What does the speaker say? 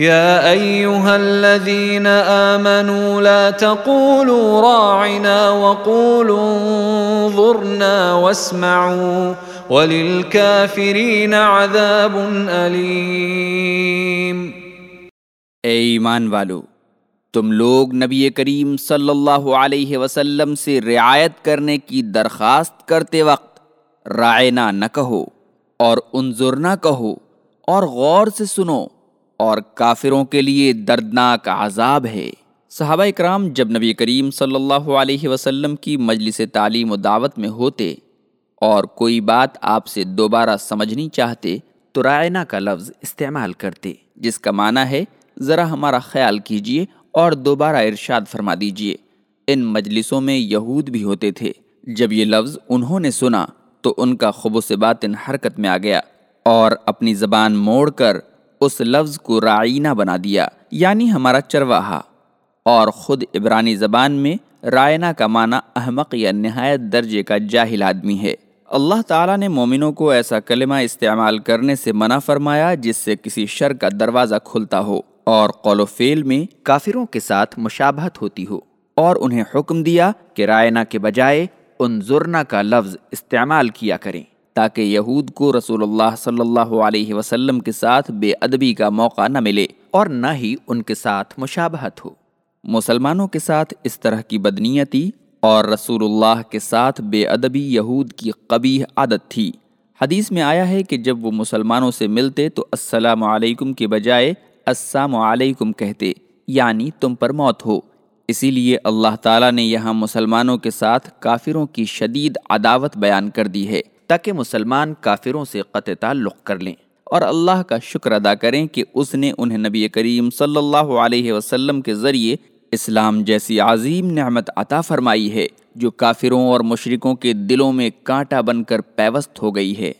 يا ايها الذين امنوا لا تقولوا راعنا وقولوا انظرنا واسمعوا وللكافرين عذاب اليم اے ایمان والو، تم لوگ نبی کریم صلی اللہ علیہ وسلم سے رعایت کرنے کی درخواست کرتے وقت رائنا نہ کہو اور انظر نہ کہو اور غور سے سنو اور کافروں کے لیے دردناک عذاب ہے۔ صحابہ اکرام جب نبی کریم صلی اللہ علیہ وسلم کی مجلس تعلیم و دعوت میں ہوتے اور کوئی بات آپ سے دوبارہ سمجھنی چاہتے، تو رائنا کا لفظ استعمال کرتے، جس کا معنی ہے، ذرا ہمارا خیال کیجیے اور دوبارہ ارشاد فرما دیجیے۔ ان مجلسوں میں یہود بھی ہوتے تھے۔ جب یہ لفظ انہوں نے سنا، تو ان کا خب و باطن حرکت میں آ گیا اور اپنی زبان موڑ کر اس لفظ کو رائینہ بنا دیا یعنی ہمارا چرواہا۔ اور خود عبرانی زبان میں رائنا کا معنی احمق یا نہایت درجے کا جاہل آدمی ہے۔ اللہ تعالیٰ نے مومنوں کو ایسا کلمہ استعمال کرنے سے منع فرمایا جس سے کسی شر کا دروازہ کھلتا ہو اور قول و فیل میں کافروں کے ساتھ مشابہت ہوتی ہو۔ اور انہیں حکم دیا کہ رائنا کے بجائے ان ضرنا کا لفظ استعمال کیا کریں۔ تاکہ یہود کو رسول اللہ صلی اللہ علیہ وسلم کے ساتھ بے ادبی کا موقع نہ ملے اور نہ ہی ان کے ساتھ مشابہت ہو۔ مسلمانوں کے ساتھ اس طرح کی بدنیتی اور رسول اللہ کے ساتھ بے ادبی یہود کی قبیح عادت تھی۔ حدیث میں آیا ہے کہ جب وہ مسلمانوں سے ملتے تو السلام علیکم کے بجائے السلام علیکم کہتے یعنی تم پر موت ہو۔ اسی لیے اللہ تعالیٰ نے یہاں مسلمانوں کے ساتھ کافروں کی شدید عداوت بیان کر دی ہے۔ تاکہ مسلمان کافروں سے قطع تعلق کر لیں۔ اور اللہ کا شکر ادا کریں کہ اس نے انہیں نبی کریم صلی اللہ علیہ وسلم کے ذریعے اسلام جیسی عظیم نعمت عطا فرمائی ہے، جو کافروں اور مشرکوں کے دلوں میں کانٹا بن کر پیوست ہو گئی ہے۔